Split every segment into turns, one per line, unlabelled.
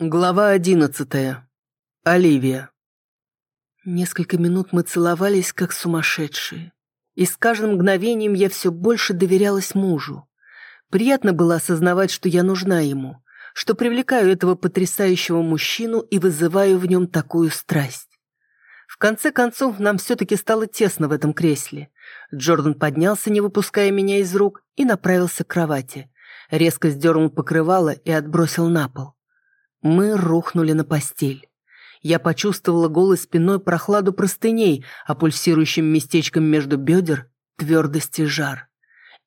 Глава одиннадцатая. Оливия. Несколько минут мы целовались, как сумасшедшие. И с каждым мгновением я все больше доверялась мужу. Приятно было осознавать, что я нужна ему, что привлекаю этого потрясающего мужчину и вызываю в нем такую страсть. В конце концов, нам все-таки стало тесно в этом кресле. Джордан поднялся, не выпуская меня из рук, и направился к кровати. Резко сдернул покрывало и отбросил на пол. Мы рухнули на постель. Я почувствовала голой спиной прохладу простыней, а пульсирующим местечком между бедер — твердость и жар.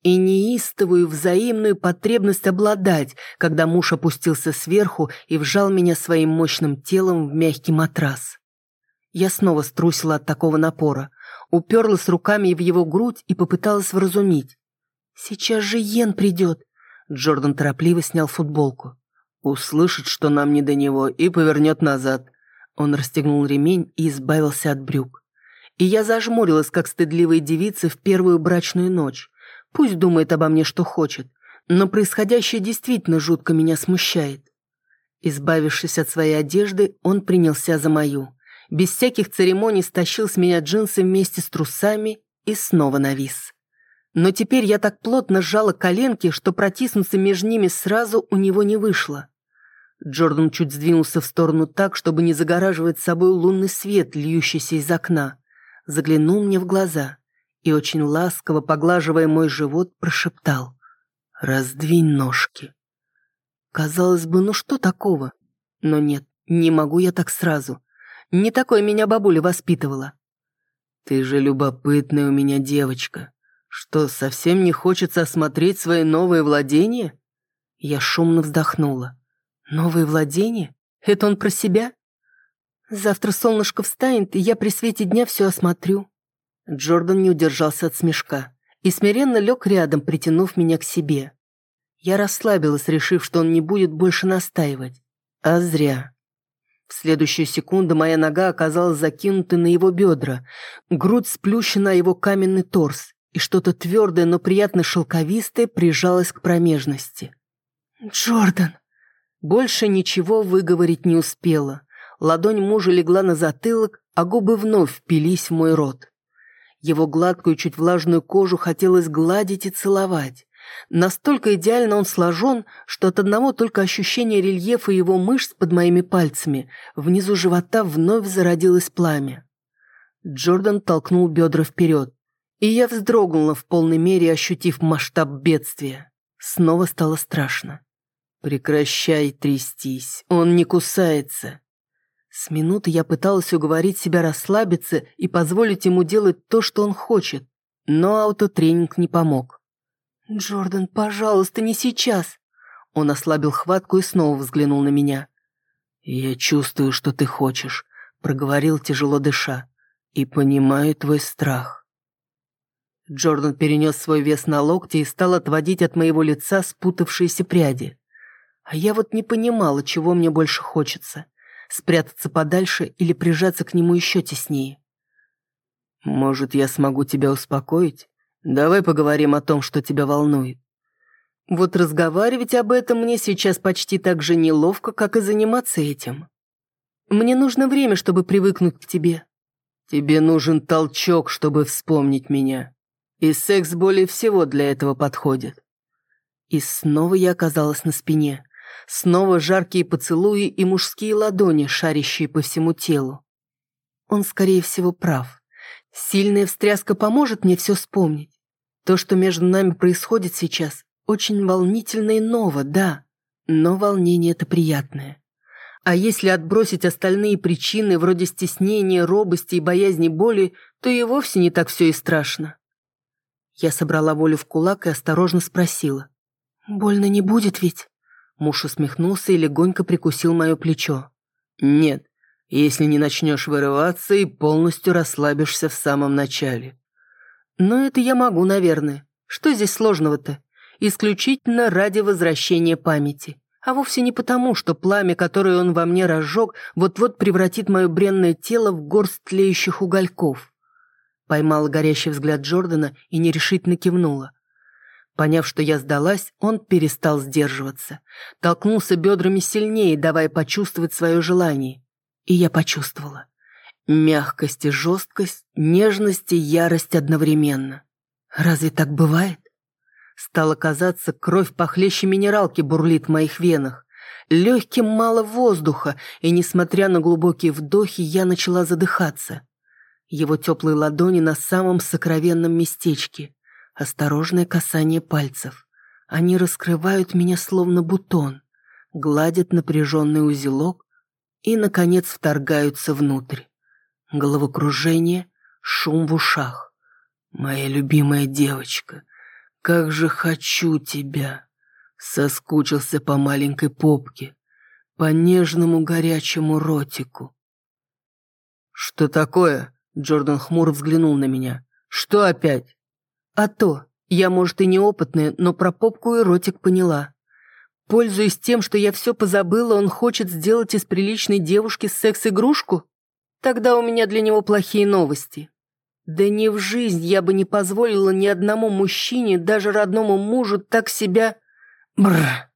И неистовую взаимную потребность обладать, когда муж опустился сверху и вжал меня своим мощным телом в мягкий матрас. Я снова струсила от такого напора, уперлась руками в его грудь и попыталась вразумить. «Сейчас же Йен придет!» Джордан торопливо снял футболку. Услышит, что нам не до него, и повернет назад. Он расстегнул ремень и избавился от брюк. И я зажмурилась, как стыдливая девица в первую брачную ночь. Пусть думает обо мне, что хочет, но происходящее действительно жутко меня смущает. Избавившись от своей одежды, он принялся за мою. Без всяких церемоний стащил с меня джинсы вместе с трусами и снова навис. Но теперь я так плотно сжала коленки, что протиснуться между ними сразу у него не вышло. Джордан чуть сдвинулся в сторону так, чтобы не загораживать собой лунный свет, льющийся из окна. Заглянул мне в глаза и, очень ласково поглаживая мой живот, прошептал «Раздвинь ножки». Казалось бы, ну что такого? Но нет, не могу я так сразу. Не такой меня бабуля воспитывала. «Ты же любопытная у меня девочка. Что, совсем не хочется осмотреть свои новые владения?» Я шумно вздохнула. Новые владения? Это он про себя? Завтра солнышко встанет, и я при свете дня все осмотрю. Джордан не удержался от смешка и смиренно лег рядом, притянув меня к себе. Я расслабилась, решив, что он не будет больше настаивать. А зря. В следующую секунду моя нога оказалась закинутой на его бедра, грудь сплющена его каменный торс, и что-то твердое, но приятно шелковистое прижалось к промежности. «Джордан!» Больше ничего выговорить не успела. Ладонь мужа легла на затылок, а губы вновь впились в мой рот. Его гладкую, чуть влажную кожу хотелось гладить и целовать. Настолько идеально он сложен, что от одного только ощущения рельефа его мышц под моими пальцами внизу живота вновь зародилось пламя. Джордан толкнул бедра вперед, и я вздрогнула в полной мере, ощутив масштаб бедствия. Снова стало страшно. «Прекращай трястись, он не кусается». С минуты я пыталась уговорить себя расслабиться и позволить ему делать то, что он хочет, но аутотренинг не помог. «Джордан, пожалуйста, не сейчас!» Он ослабил хватку и снова взглянул на меня. «Я чувствую, что ты хочешь», — проговорил тяжело дыша, «и понимаю твой страх». Джордан перенес свой вес на локти и стал отводить от моего лица спутавшиеся пряди. А я вот не понимала, чего мне больше хочется. Спрятаться подальше или прижаться к нему еще теснее. «Может, я смогу тебя успокоить? Давай поговорим о том, что тебя волнует». Вот разговаривать об этом мне сейчас почти так же неловко, как и заниматься этим. Мне нужно время, чтобы привыкнуть к тебе. Тебе нужен толчок, чтобы вспомнить меня. И секс более всего для этого подходит. И снова я оказалась на спине. Снова жаркие поцелуи и мужские ладони, шарящие по всему телу. Он, скорее всего, прав. Сильная встряска поможет мне все вспомнить. То, что между нами происходит сейчас, очень волнительно и ново, да, но волнение это приятное. А если отбросить остальные причины, вроде стеснения, робости и боязни боли, то и вовсе не так все и страшно. Я собрала волю в кулак и осторожно спросила. «Больно не будет ведь?» Муж усмехнулся и легонько прикусил мое плечо. «Нет, если не начнешь вырываться и полностью расслабишься в самом начале». «Но это я могу, наверное. Что здесь сложного-то? Исключительно ради возвращения памяти. А вовсе не потому, что пламя, которое он во мне разжег, вот-вот превратит мое бренное тело в горсть тлеющих угольков». Поймала горящий взгляд Джордана и нерешительно кивнула. Поняв, что я сдалась, он перестал сдерживаться. Толкнулся бедрами сильнее, давая почувствовать свое желание. И я почувствовала. Мягкость и жесткость, нежность и ярость одновременно. Разве так бывает? Стало казаться, кровь похлеще минералки бурлит в моих венах. Легким мало воздуха, и, несмотря на глубокие вдохи, я начала задыхаться. Его теплые ладони на самом сокровенном местечке. Осторожное касание пальцев. Они раскрывают меня словно бутон, гладят напряженный узелок и, наконец, вторгаются внутрь. Головокружение, шум в ушах. «Моя любимая девочка, как же хочу тебя!» Соскучился по маленькой попке, по нежному горячему ротику. «Что такое?» Джордан хмуро взглянул на меня. «Что опять?» «А то, я, может, и неопытная, но про попку и ротик поняла. Пользуясь тем, что я все позабыла, он хочет сделать из приличной девушки секс-игрушку? Тогда у меня для него плохие новости. Да ни в жизнь я бы не позволила ни одному мужчине, даже родному мужу, так себя... Бррр.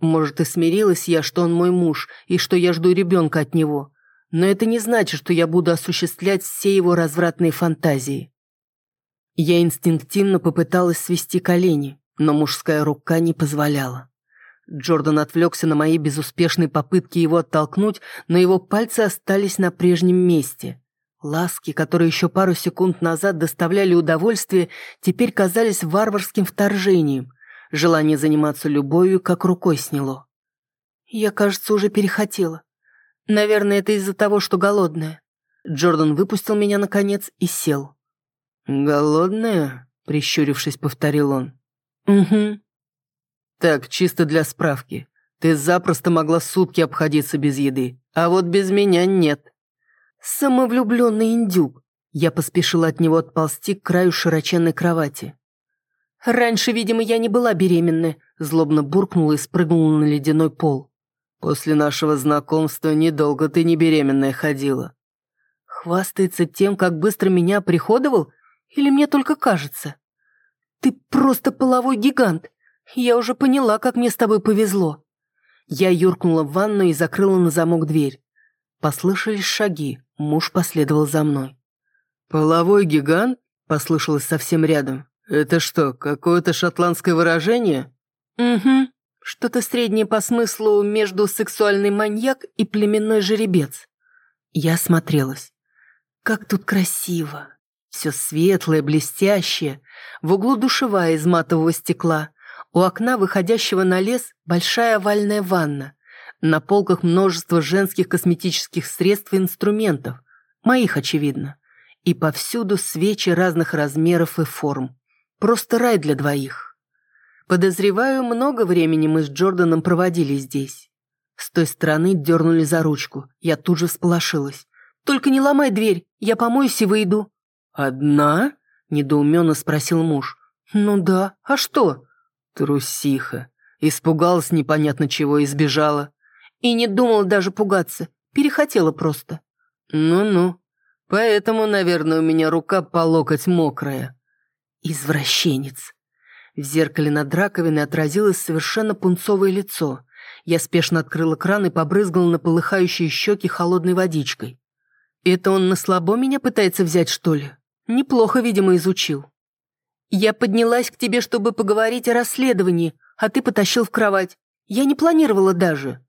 Может, и смирилась я, что он мой муж, и что я жду ребенка от него. Но это не значит, что я буду осуществлять все его развратные фантазии. Я инстинктивно попыталась свести колени, но мужская рука не позволяла. Джордан отвлекся на мои безуспешные попытки его оттолкнуть, но его пальцы остались на прежнем месте. Ласки, которые еще пару секунд назад доставляли удовольствие, теперь казались варварским вторжением. Желание заниматься любовью как рукой сняло. Я, кажется, уже перехотела. Наверное, это из-за того, что голодная. Джордан выпустил меня, наконец, и сел. «Голодная?» — прищурившись, повторил он. «Угу». «Так, чисто для справки. Ты запросто могла сутки обходиться без еды, а вот без меня нет». «Самовлюбленный индюк». Я поспешила от него отползти к краю широченной кровати. «Раньше, видимо, я не была беременна», — злобно буркнула и спрыгнула на ледяной пол. «После нашего знакомства недолго ты не беременная ходила». «Хвастается тем, как быстро меня приходовал? Или мне только кажется?» «Ты просто половой гигант. Я уже поняла, как мне с тобой повезло». Я юркнула в ванну и закрыла на замок дверь. Послышались шаги, муж последовал за мной. «Половой гигант?» — послышалось совсем рядом. «Это что, какое-то шотландское выражение?» «Угу. Что-то среднее по смыслу между сексуальный маньяк и племенной жеребец». Я осмотрелась. «Как тут красиво! Все светлое, блестящее. В углу душевая из матового стекла. У окна, выходящего на лес, большая овальная ванна. На полках множество женских косметических средств и инструментов. Моих, очевидно. И повсюду свечи разных размеров и форм. Просто рай для двоих. Подозреваю, много времени мы с Джорданом проводили здесь. С той стороны дернули за ручку. Я тут же всполошилась. «Только не ломай дверь, я помоюсь и выйду». «Одна?» – недоуменно спросил муж. «Ну да, а что?» Трусиха. Испугалась непонятно чего и сбежала. И не думала даже пугаться, перехотела просто. «Ну-ну, поэтому, наверное, у меня рука по локоть мокрая». Извращенец. В зеркале над раковиной отразилось совершенно пунцовое лицо. Я спешно открыла кран и побрызгала на полыхающие щеки холодной водичкой. Это он на слабо меня пытается взять, что ли? Неплохо, видимо, изучил. Я поднялась к тебе, чтобы поговорить о расследовании, а ты потащил в кровать. Я не планировала даже.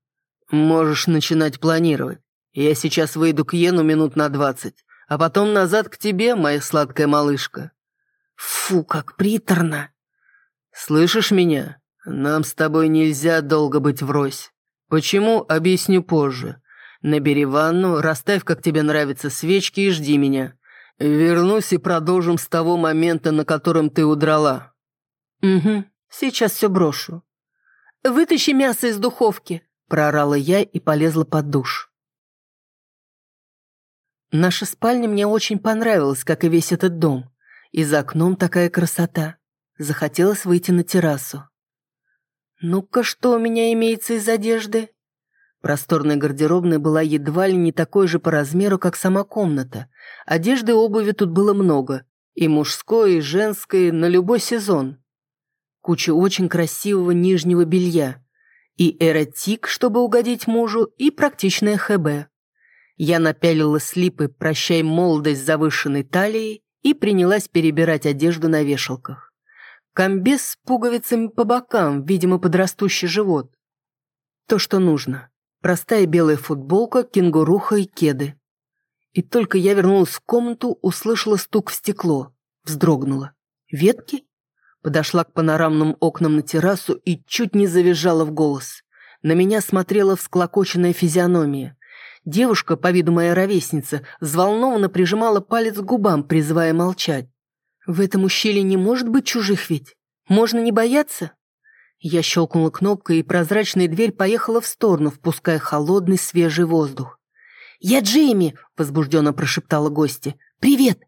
Можешь начинать планировать. Я сейчас выйду к Йену минут на двадцать, а потом назад к тебе, моя сладкая малышка. Фу, как приторно. Слышишь меня? Нам с тобой нельзя долго быть врозь. Почему, объясню позже. Набери ванну, расставь, как тебе нравятся, свечки и жди меня. Вернусь и продолжим с того момента, на котором ты удрала. Угу, сейчас все брошу. Вытащи мясо из духовки, проорала я и полезла под душ. Наша спальня мне очень понравилась, как и весь этот дом. И за окном такая красота. Захотелось выйти на террасу. «Ну-ка, что у меня имеется из одежды?» Просторная гардеробная была едва ли не такой же по размеру, как сама комната. Одежды и обуви тут было много. И мужской, и женской, на любой сезон. куча очень красивого нижнего белья и эротик, чтобы угодить мужу, и практичная ХБ. Я напялила слипы «Прощай, молодость» завышенной талией и принялась перебирать одежду на вешалках. Комбез с пуговицами по бокам, видимо, подрастущий живот. То, что нужно. Простая белая футболка, кенгуруха и кеды. И только я вернулась в комнату, услышала стук в стекло. Вздрогнула. Ветки? Подошла к панорамным окнам на террасу и чуть не завизжала в голос. На меня смотрела всклокоченная физиономия. Девушка, по виду моя ровесница, взволнованно прижимала палец к губам, призывая молчать. В этом ущелье не может быть чужих ведь. Можно не бояться? Я щелкнула кнопкой, и прозрачная дверь поехала в сторону, впуская холодный свежий воздух. «Я Джейми!» – возбужденно прошептала гостья. «Привет!»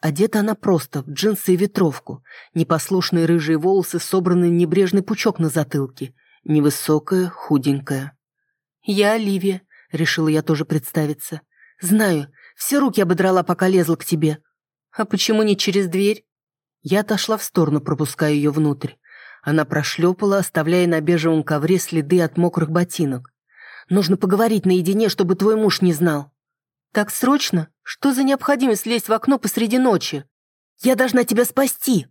Одета она просто, в джинсы и ветровку. Непослушные рыжие волосы собраны в небрежный пучок на затылке. Невысокая, худенькая. «Я Оливия», — решила я тоже представиться. «Знаю, все руки ободрала, пока лезла к тебе». «А почему не через дверь?» Я отошла в сторону, пропуская ее внутрь. Она прошлепала, оставляя на бежевом ковре следы от мокрых ботинок. «Нужно поговорить наедине, чтобы твой муж не знал». «Так срочно? Что за необходимость лезть в окно посреди ночи?» «Я должна тебя спасти!»